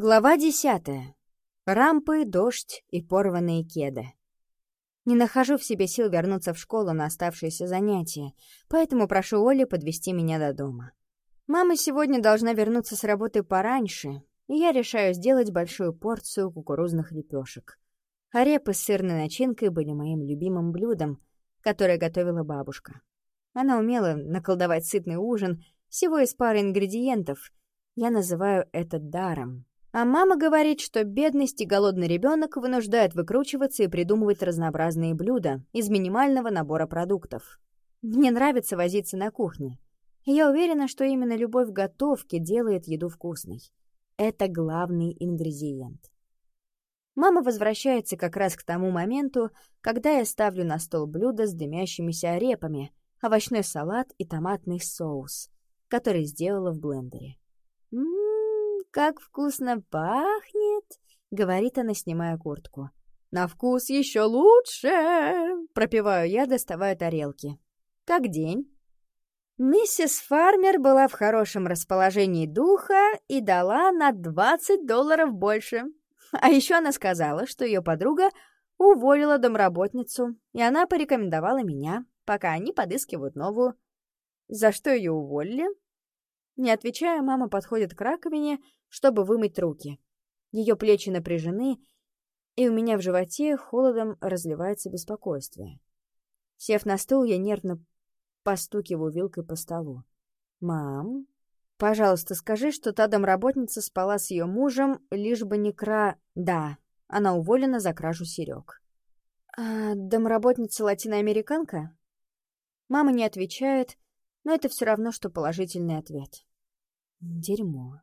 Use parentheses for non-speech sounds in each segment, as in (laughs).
Глава десятая. Рампы, дождь и порванные кеды. Не нахожу в себе сил вернуться в школу на оставшиеся занятия, поэтому прошу Оли подвести меня до дома. Мама сегодня должна вернуться с работы пораньше, и я решаю сделать большую порцию кукурузных лепешек. А репы с сырной начинкой были моим любимым блюдом, которое готовила бабушка. Она умела наколдовать сытный ужин всего из пары ингредиентов. Я называю это даром. А мама говорит, что бедность и голодный ребенок вынуждают выкручиваться и придумывать разнообразные блюда из минимального набора продуктов. Мне нравится возиться на кухне. Я уверена, что именно любовь к готовке делает еду вкусной. Это главный ингредиент. Мама возвращается как раз к тому моменту, когда я ставлю на стол блюдо с дымящимися репами, овощной салат и томатный соус, который сделала в блендере. Как вкусно пахнет!» — говорит она, снимая куртку. «На вкус еще лучше!» — пропиваю я, доставая тарелки. «Как день?» Миссис Фармер была в хорошем расположении духа и дала на 20 долларов больше. А еще она сказала, что ее подруга уволила домработницу, и она порекомендовала меня, пока они подыскивают новую. За что ее уволили? Не отвечая, мама подходит к раковине чтобы вымыть руки. Ее плечи напряжены, и у меня в животе холодом разливается беспокойствие. Сев на стул, я нервно постукиваю вилкой по столу. «Мам, пожалуйста, скажи, что та домработница спала с ее мужем, лишь бы не кра...» «Да, она уволена за кражу серег». «А домработница латиноамериканка?» Мама не отвечает, но это все равно, что положительный ответ. Дерьмо.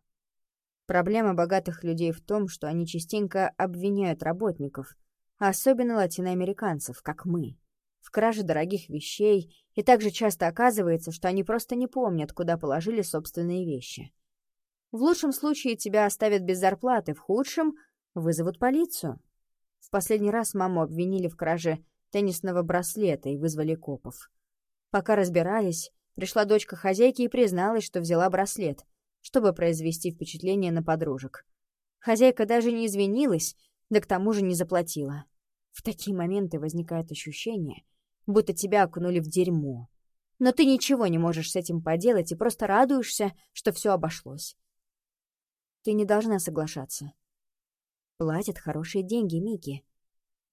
Проблема богатых людей в том, что они частенько обвиняют работников, особенно латиноамериканцев, как мы, в краже дорогих вещей, и также часто оказывается, что они просто не помнят, куда положили собственные вещи. В лучшем случае тебя оставят без зарплаты, в худшем — вызовут полицию. В последний раз маму обвинили в краже теннисного браслета и вызвали копов. Пока разбирались, пришла дочка хозяйки и призналась, что взяла браслет — чтобы произвести впечатление на подружек. Хозяйка даже не извинилась, да к тому же не заплатила. В такие моменты возникает ощущение, будто тебя окунули в дерьмо. Но ты ничего не можешь с этим поделать и просто радуешься, что все обошлось. Ты не должна соглашаться. Платят хорошие деньги, Микки.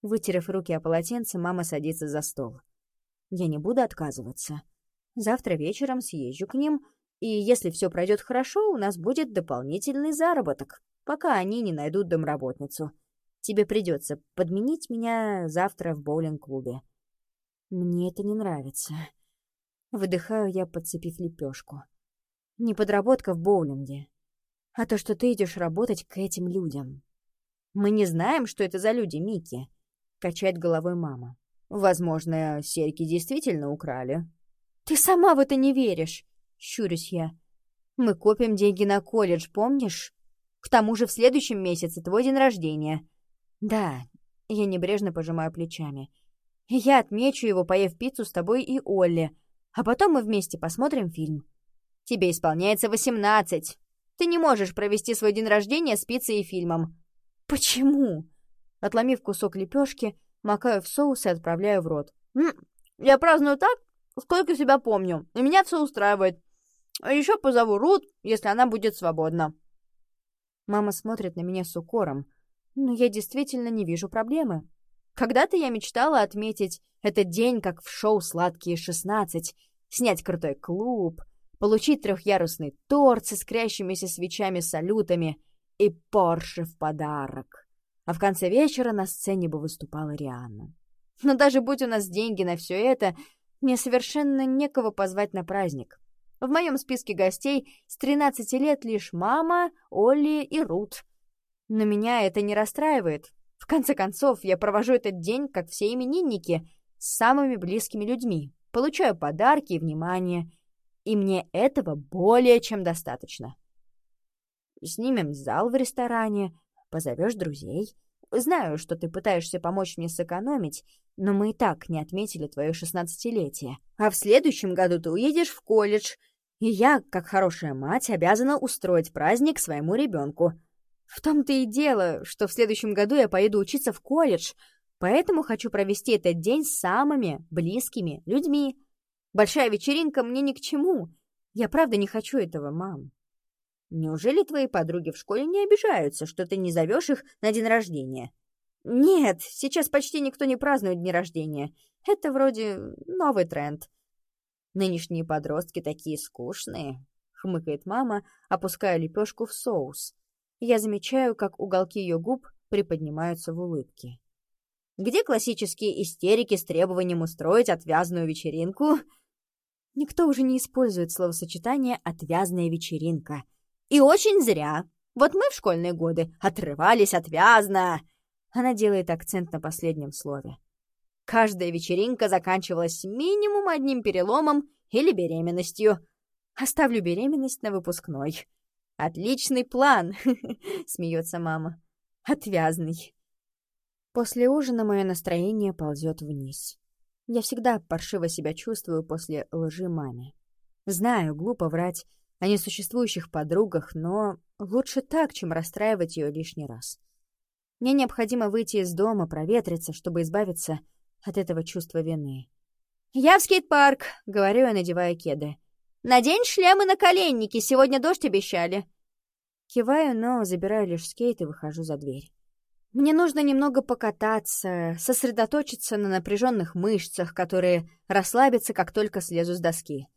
Вытерев руки о полотенце, мама садится за стол. Я не буду отказываться. Завтра вечером съезжу к ним и если все пройдет хорошо, у нас будет дополнительный заработок, пока они не найдут домработницу. Тебе придется подменить меня завтра в боулинг-клубе. Мне это не нравится. Выдыхаю я, подцепив лепешку. Не подработка в боулинге, а то, что ты идешь работать к этим людям. Мы не знаем, что это за люди, Микки, качает головой мама. Возможно, серьги действительно украли. Ты сама в это не веришь. Щурюсь я. «Мы копим деньги на колледж, помнишь? К тому же в следующем месяце твой день рождения». «Да». Я небрежно пожимаю плечами. «Я отмечу его, поев пиццу с тобой и Олли, а потом мы вместе посмотрим фильм». «Тебе исполняется восемнадцать. Ты не можешь провести свой день рождения с пиццей и фильмом». «Почему?» Отломив кусок лепешки, макаю в соус и отправляю в рот. «Я праздную так, сколько себя помню, и меня все устраивает. А еще позову Рут, если она будет свободна. Мама смотрит на меня с укором, но я действительно не вижу проблемы. Когда-то я мечтала отметить этот день, как в шоу «Сладкие 16», снять крутой клуб, получить трехъярусный торт с искрящимися свечами-салютами и Порше в подарок. А в конце вечера на сцене бы выступала Рианна. Но даже будь у нас деньги на все это, мне совершенно некого позвать на праздник. В моем списке гостей с 13 лет лишь мама, Олли и Рут. Но меня это не расстраивает. В конце концов, я провожу этот день, как все именинники, с самыми близкими людьми, получаю подарки и внимание, и мне этого более чем достаточно. Снимем зал в ресторане, позовешь друзей. Знаю, что ты пытаешься помочь мне сэкономить, но мы и так не отметили твое шестнадцатилетие. А в следующем году ты уедешь в колледж — и я, как хорошая мать, обязана устроить праздник своему ребенку. В том-то и дело, что в следующем году я поеду учиться в колледж, поэтому хочу провести этот день с самыми близкими людьми. Большая вечеринка мне ни к чему. Я правда не хочу этого, мам. Неужели твои подруги в школе не обижаются, что ты не зовешь их на день рождения? Нет, сейчас почти никто не празднует дни рождения. Это вроде новый тренд. Нынешние подростки такие скучные, хмыкает мама, опуская лепешку в соус. Я замечаю, как уголки ее губ приподнимаются в улыбке. Где классические истерики с требованием устроить отвязную вечеринку? Никто уже не использует словосочетание «отвязная вечеринка». И очень зря. Вот мы в школьные годы отрывались отвязно. Она делает акцент на последнем слове. Каждая вечеринка заканчивалась минимум одним переломом или беременностью. Оставлю беременность на выпускной. Отличный план, (laughs) смеется мама. Отвязный. После ужина мое настроение ползет вниз. Я всегда паршиво себя чувствую после лжи маме. Знаю, глупо врать о несуществующих подругах, но лучше так, чем расстраивать ее лишний раз. Мне необходимо выйти из дома, проветриться, чтобы избавиться от этого чувства вины. «Я в скейт-парк», — говорю я, надевая кеды. «Надень шлемы на коленники, сегодня дождь обещали». Киваю, но забираю лишь скейт и выхожу за дверь. Мне нужно немного покататься, сосредоточиться на напряженных мышцах, которые расслабятся, как только слезу с доски.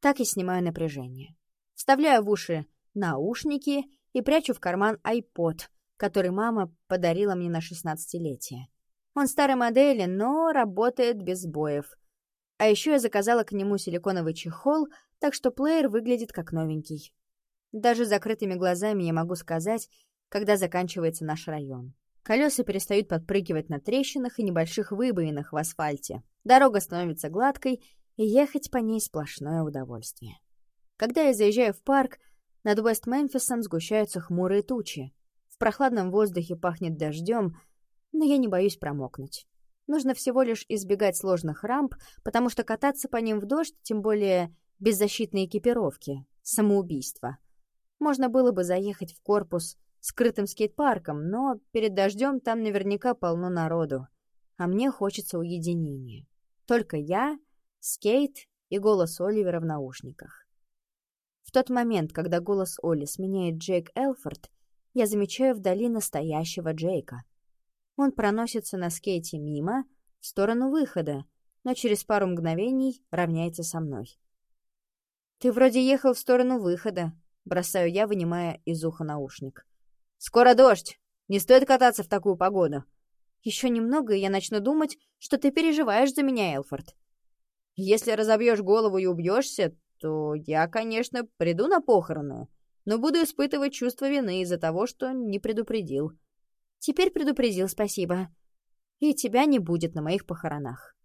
Так и снимаю напряжение. Вставляю в уши наушники и прячу в карман iPod, который мама подарила мне на шестнадцатилетие. Он старой модели, но работает без сбоев. А еще я заказала к нему силиконовый чехол, так что плеер выглядит как новенький. Даже закрытыми глазами я могу сказать, когда заканчивается наш район. Колеса перестают подпрыгивать на трещинах и небольших выбоинах в асфальте. Дорога становится гладкой, и ехать по ней сплошное удовольствие. Когда я заезжаю в парк, над Уэст-Мемфисом сгущаются хмурые тучи. В прохладном воздухе пахнет дождем, но я не боюсь промокнуть. Нужно всего лишь избегать сложных рамп, потому что кататься по ним в дождь, тем более без защитной экипировки, самоубийство. Можно было бы заехать в корпус скрытым скейт-парком, но перед дождем там наверняка полно народу, а мне хочется уединения. Только я, скейт и голос Оливера в наушниках. В тот момент, когда голос Оли сменяет Джейк Элфорд, я замечаю вдали настоящего Джейка. Он проносится на скейте мимо, в сторону выхода, но через пару мгновений равняется со мной. «Ты вроде ехал в сторону выхода», — бросаю я, вынимая из уха наушник. «Скоро дождь! Не стоит кататься в такую погоду!» «Еще немного, и я начну думать, что ты переживаешь за меня, Элфорд». «Если разобьешь голову и убьешься, то я, конечно, приду на похороны, но буду испытывать чувство вины из-за того, что не предупредил. Теперь предупредил, спасибо. И тебя не будет на моих похоронах.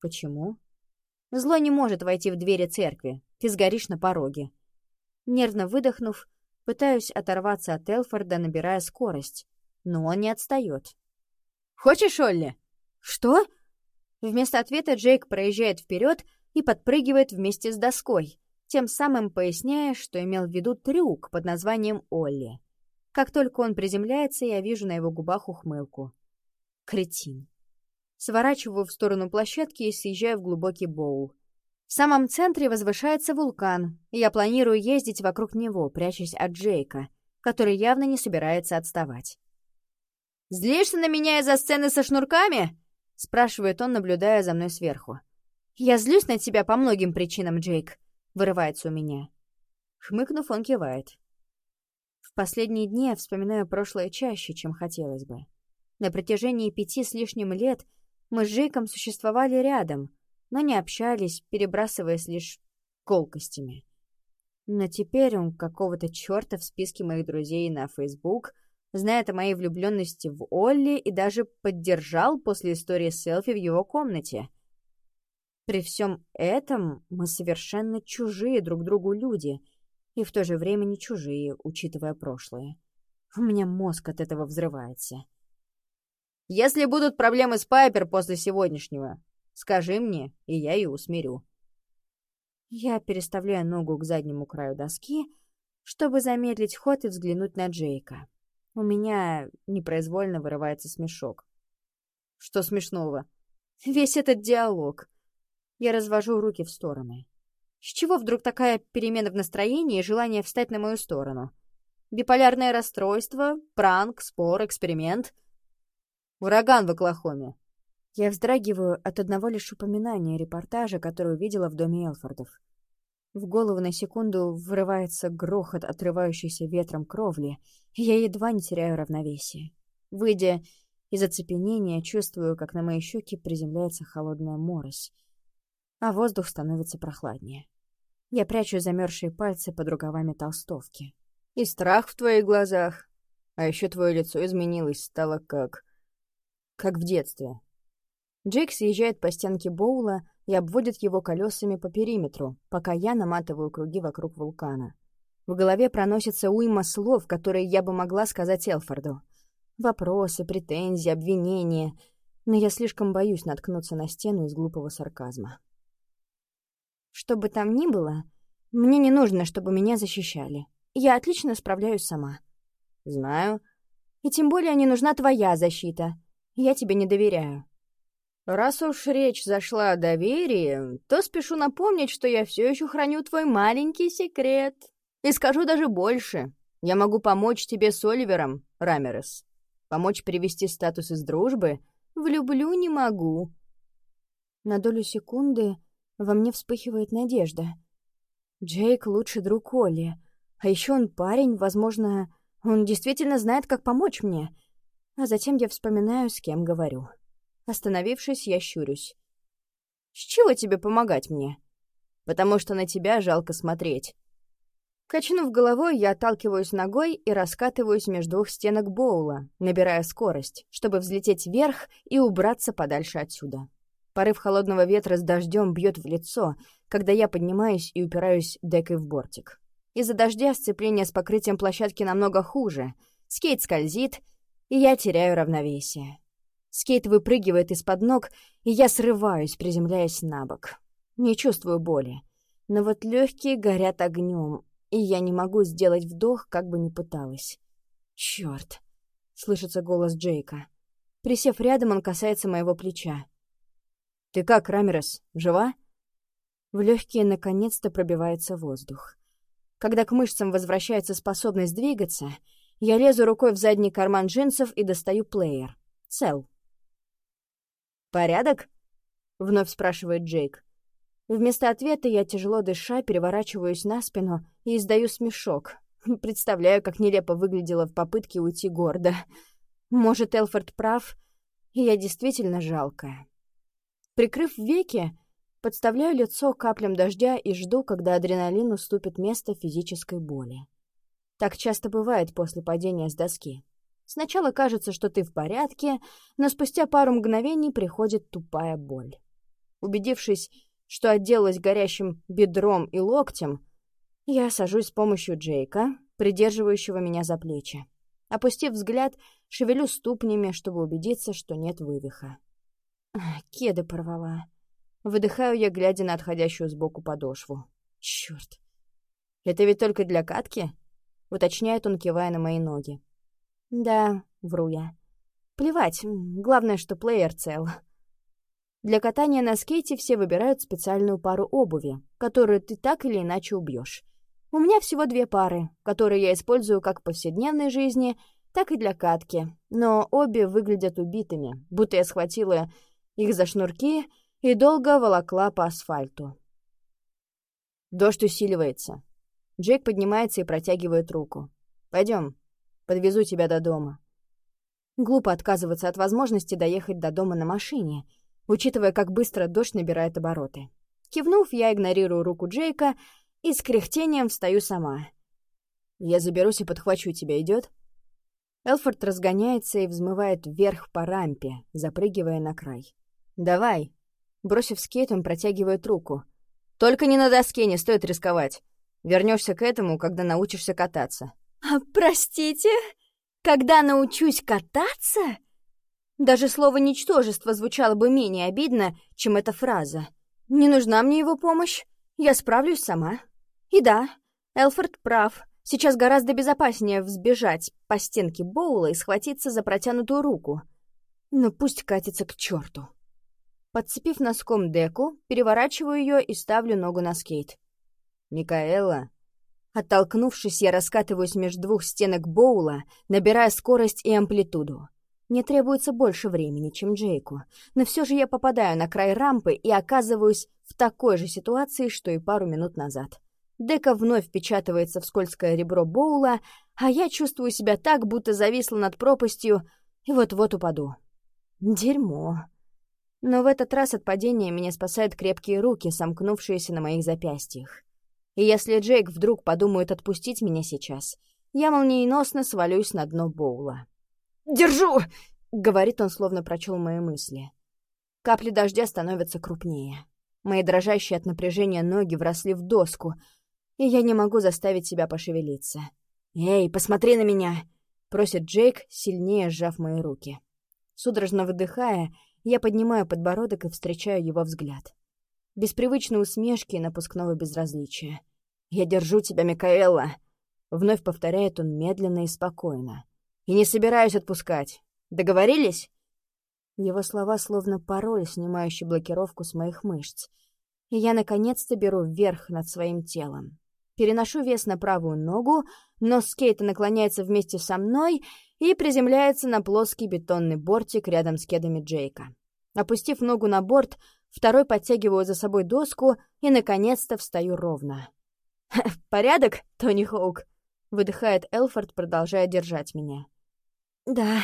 Почему? Зло не может войти в двери церкви. Ты сгоришь на пороге. Нервно выдохнув, пытаюсь оторваться от Элфорда, набирая скорость. Но он не отстает. «Хочешь, Олли?» «Что?» Вместо ответа Джейк проезжает вперед и подпрыгивает вместе с доской, тем самым поясняя, что имел в виду трюк под названием Олли. Как только он приземляется, я вижу на его губах ухмылку. Кретин. Сворачиваю в сторону площадки и съезжаю в глубокий боул. В самом центре возвышается вулкан, и я планирую ездить вокруг него, прячась от Джейка, который явно не собирается отставать. «Злишься на меня из-за сцены со шнурками?» — спрашивает он, наблюдая за мной сверху. «Я злюсь на тебя по многим причинам, Джейк», — вырывается у меня. Хмыкнув, он кивает. В последние дни я вспоминаю прошлое чаще, чем хотелось бы. На протяжении пяти с лишним лет мы с Джейком существовали рядом, но не общались, перебрасываясь лишь колкостями. Но теперь он какого-то черта в списке моих друзей на Facebook, знает о моей влюбленности в Олли и даже поддержал после истории селфи в его комнате — при всем этом мы совершенно чужие друг другу люди, и в то же время не чужие, учитывая прошлое. У меня мозг от этого взрывается. «Если будут проблемы с Пайпер после сегодняшнего, скажи мне, и я ее усмирю». Я переставляю ногу к заднему краю доски, чтобы замедлить ход и взглянуть на Джейка. У меня непроизвольно вырывается смешок. Что смешного? Весь этот диалог. Я развожу руки в стороны. С чего вдруг такая перемена в настроении и желание встать на мою сторону? Биполярное расстройство, пранк, спор, эксперимент. Ураган в Оклахоме. Я вздрагиваю от одного лишь упоминания репортажа, который увидела в доме Элфордов. В голову на секунду врывается грохот, отрывающийся ветром кровли, и я едва не теряю равновесие. Выйдя из оцепенения, чувствую, как на мои щеки приземляется холодная морось, а воздух становится прохладнее. Я прячу замерзшие пальцы под рукавами толстовки. И страх в твоих глазах. А еще твое лицо изменилось, стало как... как в детстве. Джейк съезжает по стенке Боула и обводит его колесами по периметру, пока я наматываю круги вокруг вулкана. В голове проносится уйма слов, которые я бы могла сказать Элфорду. Вопросы, претензии, обвинения. Но я слишком боюсь наткнуться на стену из глупого сарказма. Что бы там ни было, мне не нужно, чтобы меня защищали. Я отлично справляюсь сама. Знаю. И тем более не нужна твоя защита. Я тебе не доверяю. Раз уж речь зашла о доверии, то спешу напомнить, что я все еще храню твой маленький секрет. И скажу даже больше. Я могу помочь тебе с Оливером, Рамерес. Помочь привести статус из дружбы влюблю не могу. На долю секунды во мне вспыхивает надежда. Джейк — лучший друг Оли. А еще он парень, возможно, он действительно знает, как помочь мне. А затем я вспоминаю, с кем говорю. Остановившись, я щурюсь. «С чего тебе помогать мне?» «Потому что на тебя жалко смотреть». Качнув головой, я отталкиваюсь ногой и раскатываюсь между двух стенок боула, набирая скорость, чтобы взлететь вверх и убраться подальше отсюда. Порыв холодного ветра с дождем бьет в лицо, когда я поднимаюсь и упираюсь декой в бортик. Из-за дождя сцепление с покрытием площадки намного хуже. Скейт скользит, и я теряю равновесие. Скейт выпрыгивает из-под ног, и я срываюсь, приземляясь на бок. Не чувствую боли. Но вот легкие горят огнем, и я не могу сделать вдох, как бы ни пыталась. Черт! слышится голос Джейка. Присев рядом, он касается моего плеча. «Ты как, Рамерес, жива?» В легкие наконец-то пробивается воздух. Когда к мышцам возвращается способность двигаться, я лезу рукой в задний карман джинсов и достаю плеер. Цел. «Порядок?» — вновь спрашивает Джейк. Вместо ответа я, тяжело дыша, переворачиваюсь на спину и издаю смешок. Представляю, как нелепо выглядело в попытке уйти гордо. Может, Элфорд прав, и я действительно жалкая. Прикрыв веки, подставляю лицо каплям дождя и жду, когда адреналин уступит место физической боли. Так часто бывает после падения с доски. Сначала кажется, что ты в порядке, но спустя пару мгновений приходит тупая боль. Убедившись, что отделалась горящим бедром и локтем, я сажусь с помощью Джейка, придерживающего меня за плечи. Опустив взгляд, шевелю ступнями, чтобы убедиться, что нет вывиха. Кеды порвала. Выдыхаю я, глядя на отходящую сбоку подошву. Черт. Это ведь только для катки? Уточняет он, кивая на мои ноги. Да, вру я. Плевать, главное, что плеер цел. Для катания на скейте все выбирают специальную пару обуви, которую ты так или иначе убьешь. У меня всего две пары, которые я использую как в повседневной жизни, так и для катки, но обе выглядят убитыми, будто я схватила их за шнурки и долго волокла по асфальту. Дождь усиливается. Джейк поднимается и протягивает руку. Пойдем, Подвезу тебя до дома». Глупо отказываться от возможности доехать до дома на машине, учитывая, как быстро дождь набирает обороты. Кивнув, я игнорирую руку Джейка и с кряхтением встаю сама. «Я заберусь и подхвачу тебя, идет? Элфорд разгоняется и взмывает вверх по рампе, запрыгивая на край. «Давай!» Бросив скейт, он протягивает руку. «Только не на доске, не стоит рисковать. Вернешься к этому, когда научишься кататься». А, «Простите? Когда научусь кататься?» Даже слово «ничтожество» звучало бы менее обидно, чем эта фраза. «Не нужна мне его помощь. Я справлюсь сама». И да, Элфорд прав. Сейчас гораздо безопаснее взбежать по стенке Боула и схватиться за протянутую руку. Но пусть катится к черту. Подцепив носком деку, переворачиваю ее и ставлю ногу на скейт. «Микаэла!» Оттолкнувшись, я раскатываюсь между двух стенок Боула, набирая скорость и амплитуду. Мне требуется больше времени, чем Джейку, но все же я попадаю на край рампы и оказываюсь в такой же ситуации, что и пару минут назад. Дека вновь впечатывается в скользкое ребро Боула, а я чувствую себя так, будто зависла над пропастью и вот-вот упаду. Дерьмо. Но в этот раз от падения меня спасают крепкие руки, сомкнувшиеся на моих запястьях. И если Джейк вдруг подумает отпустить меня сейчас, я молниеносно свалюсь на дно Боула. «Держу!» — говорит он, словно прочел мои мысли. Капли дождя становятся крупнее. Мои дрожащие от напряжения ноги вросли в доску, и я не могу заставить себя пошевелиться. «Эй, посмотри на меня!» — просит Джейк, сильнее сжав мои руки. Судорожно выдыхая, я поднимаю подбородок и встречаю его взгляд. Без усмешки и напускного безразличия. «Я держу тебя, Микаэла!» — вновь повторяет он медленно и спокойно. И не собираюсь отпускать. Договорились?» Его слова словно пароль, снимающий блокировку с моих мышц. И я наконец-то беру вверх над своим телом. Переношу вес на правую ногу, но скейта наклоняется вместе со мной и приземляется на плоский бетонный бортик рядом с кедами Джейка. Опустив ногу на борт, второй подтягиваю за собой доску и, наконец-то, встаю ровно. «Порядок, Тони Хоук?» — выдыхает Элфорд, продолжая держать меня. «Да».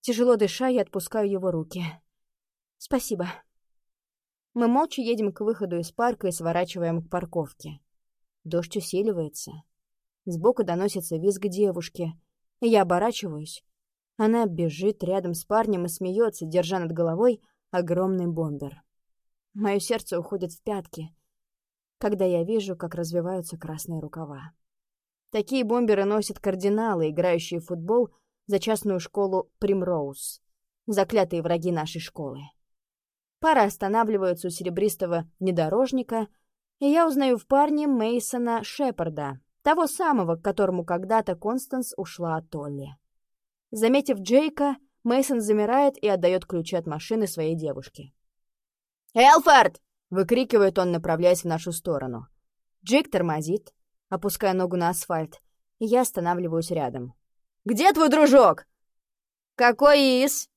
Тяжело дыша, я отпускаю его руки. «Спасибо». Мы молча едем к выходу из парка и сворачиваем к парковке. Дождь усиливается. Сбоку доносится визг девушки. Я оборачиваюсь. Она бежит рядом с парнем и смеется, держа над головой огромный бомбер. Мое сердце уходит в пятки, когда я вижу, как развиваются красные рукава. Такие бомберы носят кардиналы, играющие в футбол за частную школу Примроуз, заклятые враги нашей школы. Пара останавливается у серебристого внедорожника, и я узнаю в парне Мейсона Шепарда, того самого, к которому когда-то Констанс ушла от Толли. Заметив Джейка, Мейсон замирает и отдает ключи от машины своей девушке. «Элфорд!» — выкрикивает он, направляясь в нашу сторону. Джейк тормозит, опуская ногу на асфальт, и я останавливаюсь рядом. Где твой дружок?» «Какой из?»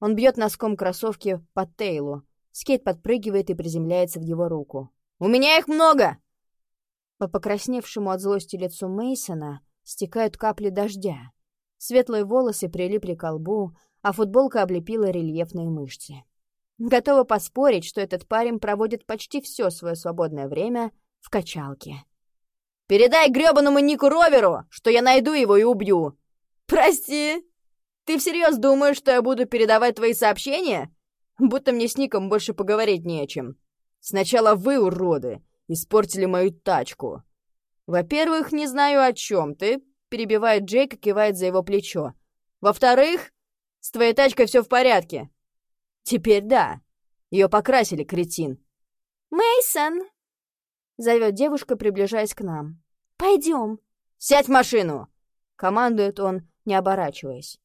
Он бьет носком кроссовки по Тейлу. Скейт подпрыгивает и приземляется в его руку. «У меня их много!» По покрасневшему от злости лицу Мейсона стекают капли дождя. Светлые волосы прилипли к лбу, а футболка облепила рельефные мышцы. Готова поспорить, что этот парень проводит почти все свое свободное время в качалке. «Передай грёбаному Нику Роверу, что я найду его и убью!» «Прости, ты всерьез думаешь, что я буду передавать твои сообщения? Будто мне с Ником больше поговорить не о чем. Сначала вы, уроды, испортили мою тачку. Во-первых, не знаю, о чем ты, перебивает Джейк и кивает за его плечо. Во-вторых, с твоей тачкой все в порядке. Теперь да. Ее покрасили, кретин. Мейсон, зовет девушка, приближаясь к нам. Пойдем. Сядь в машину! Командует он, не оборачиваясь.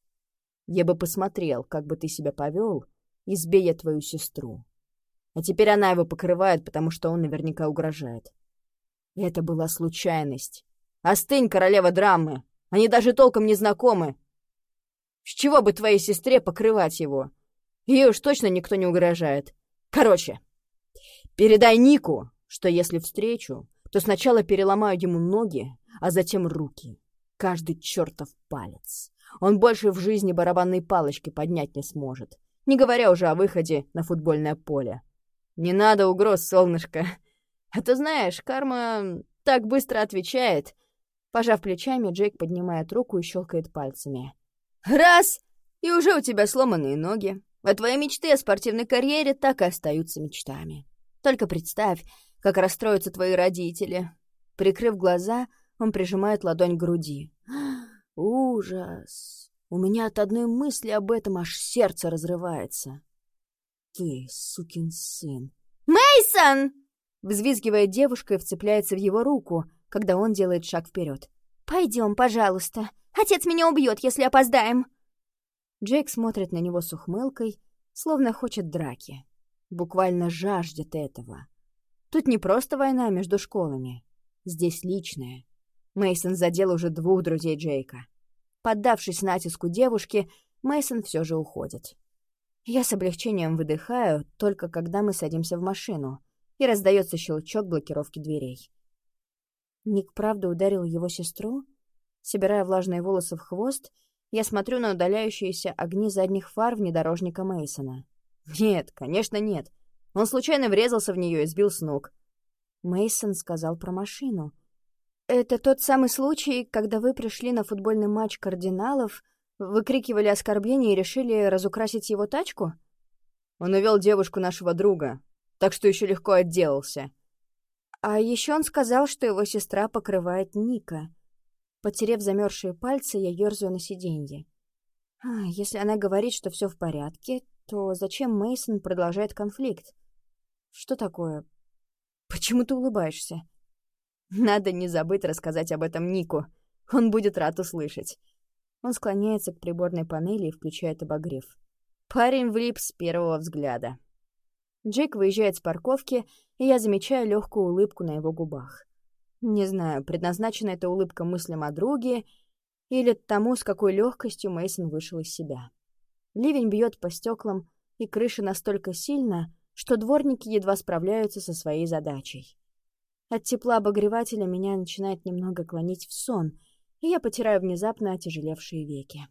Я бы посмотрел, как бы ты себя повел, избей твою сестру. А теперь она его покрывает, потому что он наверняка угрожает. Это была случайность. Остынь, королева драмы. Они даже толком не знакомы. С чего бы твоей сестре покрывать его? Ей уж точно никто не угрожает. Короче, передай Нику, что если встречу, то сначала переломаю ему ноги, а затем руки каждый чертов палец. Он больше в жизни барабанной палочки поднять не сможет, не говоря уже о выходе на футбольное поле. Не надо угроз, солнышко. А то знаешь, карма так быстро отвечает. Пожав плечами, Джейк поднимает руку и щелкает пальцами. Раз! И уже у тебя сломанные ноги. А твои мечты о спортивной карьере так и остаются мечтами. Только представь, как расстроятся твои родители. Прикрыв глаза, он прижимает ладонь к груди. Ужас! У меня от одной мысли об этом аж сердце разрывается. Ты, сукин сын. Мейсон! Взвизгивает девушка и вцепляется в его руку, когда он делает шаг вперед. Пойдем, пожалуйста. Отец меня убьет, если опоздаем. Джейк смотрит на него с ухмылкой, словно хочет драки. Буквально жаждет этого. Тут не просто война между школами. Здесь личная. Мейсон задел уже двух друзей Джейка. Поддавшись натиску девушки, Мейсон все же уходит. Я с облегчением выдыхаю, только когда мы садимся в машину, и раздается щелчок блокировки дверей. Ник правда ударил его сестру? Собирая влажные волосы в хвост, я смотрю на удаляющиеся огни задних фар внедорожника Мейсона. Нет, конечно, нет. Он случайно врезался в нее и сбил с ног. Мейсон сказал про машину. Это тот самый случай, когда вы пришли на футбольный матч кардиналов, выкрикивали оскорбления и решили разукрасить его тачку? Он увел девушку нашего друга, так что еще легко отделался. А еще он сказал, что его сестра покрывает Ника. Потерев замерзшие пальцы, я ерзаю на сиденье. А, если она говорит, что все в порядке, то зачем Мейсон продолжает конфликт? Что такое? Почему ты улыбаешься? Надо не забыть рассказать об этом Нику. Он будет рад услышать. Он склоняется к приборной панели и включает обогрев. Парень влип с первого взгляда. Джейк выезжает с парковки, и я замечаю легкую улыбку на его губах. Не знаю, предназначена эта улыбка мыслям о друге или тому, с какой легкостью Мейсон вышел из себя. Ливень бьет по стеклам, и крыша настолько сильно, что дворники едва справляются со своей задачей. От тепла обогревателя меня начинает немного клонить в сон, и я потираю внезапно отяжелевшие веки.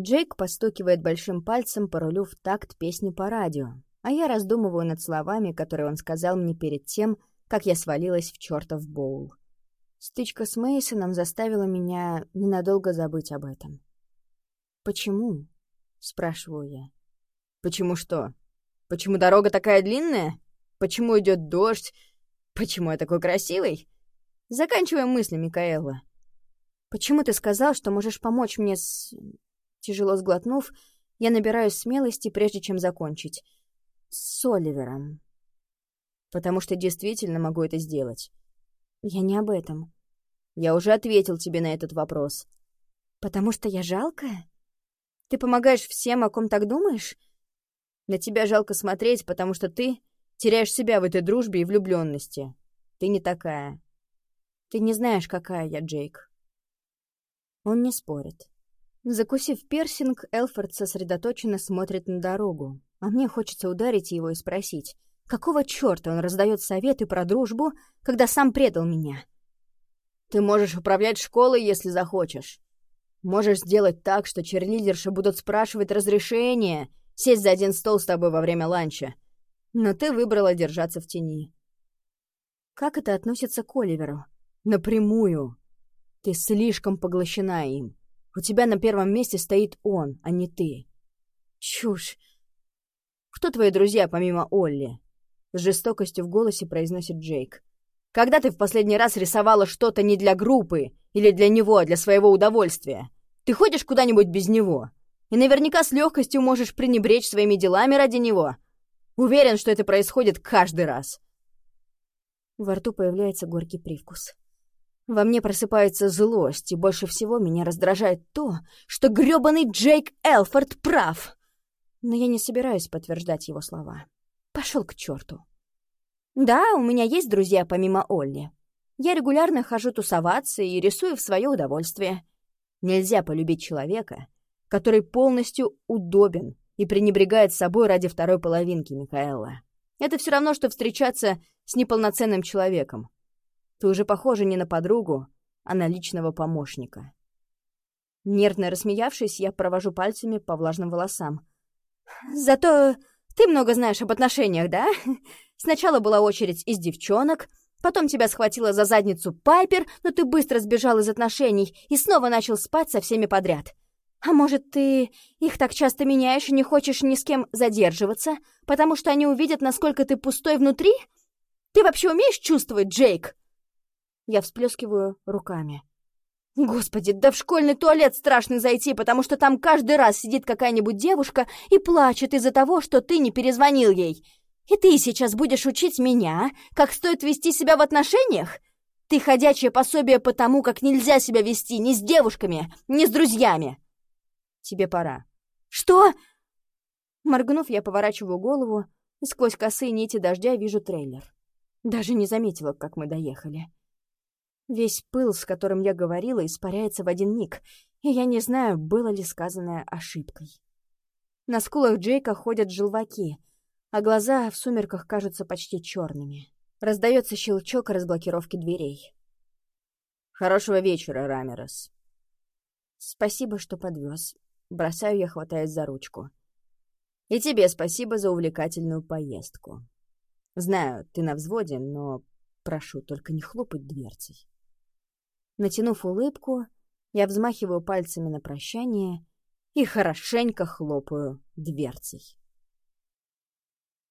Джейк постукивает большим пальцем по рулю в такт песни по радио, а я раздумываю над словами, которые он сказал мне перед тем, как я свалилась в чертов боул. Стычка с Мейсоном заставила меня ненадолго забыть об этом. «Почему?» — спрашиваю я. «Почему что? Почему дорога такая длинная? Почему идет дождь? Почему я такой красивый? Заканчиваем мысли, Микаэла. Почему ты сказал, что можешь помочь мне с... Тяжело сглотнув, я набираюсь смелости, прежде чем закончить. С Оливером. Потому что действительно могу это сделать. Я не об этом. Я уже ответил тебе на этот вопрос. Потому что я жалкая? Ты помогаешь всем, о ком так думаешь? На тебя жалко смотреть, потому что ты теряешь себя в этой дружбе и влюбленности. Ты не такая. Ты не знаешь, какая я, Джейк. Он не спорит. Закусив персинг, Элфорд сосредоточенно смотрит на дорогу, а мне хочется ударить его и спросить, какого черта он раздает советы про дружбу, когда сам предал меня? Ты можешь управлять школой, если захочешь. Можешь сделать так, что черлидерши будут спрашивать разрешение, сесть за один стол с тобой во время ланча. Но ты выбрала держаться в тени. Как это относится к Оливеру? Напрямую. Ты слишком поглощена им. У тебя на первом месте стоит он, а не ты. Чушь. Кто твои друзья, помимо Олли? С жестокостью в голосе произносит Джейк. Когда ты в последний раз рисовала что-то не для группы или для него, а для своего удовольствия? Ты ходишь куда-нибудь без него? И наверняка с легкостью можешь пренебречь своими делами ради него. Уверен, что это происходит каждый раз. Во рту появляется горький привкус. Во мне просыпается злость, и больше всего меня раздражает то, что грёбаный Джейк Элфорд прав. Но я не собираюсь подтверждать его слова. Пошел к черту. Да, у меня есть друзья помимо Олли. Я регулярно хожу тусоваться и рисую в свое удовольствие. Нельзя полюбить человека, который полностью удобен и пренебрегает собой ради второй половинки Микаэла. Это все равно, что встречаться с неполноценным человеком. Ты уже похожа не на подругу, а на личного помощника. Нервно рассмеявшись, я провожу пальцами по влажным волосам. «Зато ты много знаешь об отношениях, да? Сначала была очередь из девчонок, потом тебя схватила за задницу Пайпер, но ты быстро сбежал из отношений и снова начал спать со всеми подряд. А может, ты их так часто меняешь и не хочешь ни с кем задерживаться, потому что они увидят, насколько ты пустой внутри? Ты вообще умеешь чувствовать, Джейк?» Я всплескиваю руками. Господи, да в школьный туалет страшно зайти, потому что там каждый раз сидит какая-нибудь девушка и плачет из-за того, что ты не перезвонил ей. И ты сейчас будешь учить меня, как стоит вести себя в отношениях? Ты ходячее пособие по тому, как нельзя себя вести ни с девушками, ни с друзьями. Тебе пора. Что? Моргнув, я поворачиваю голову, и сквозь косые нити дождя вижу трейлер. Даже не заметила, как мы доехали. Весь пыл, с которым я говорила, испаряется в один миг, и я не знаю, было ли сказанное ошибкой. На скулах Джейка ходят желваки, а глаза в сумерках кажутся почти черными. Раздается щелчок разблокировки дверей. «Хорошего вечера, Рамерос». «Спасибо, что подвез. Бросаю я, хватаясь за ручку. «И тебе спасибо за увлекательную поездку. Знаю, ты на взводе, но прошу, только не хлопать дверцей». Натянув улыбку, я взмахиваю пальцами на прощание и хорошенько хлопаю дверцей.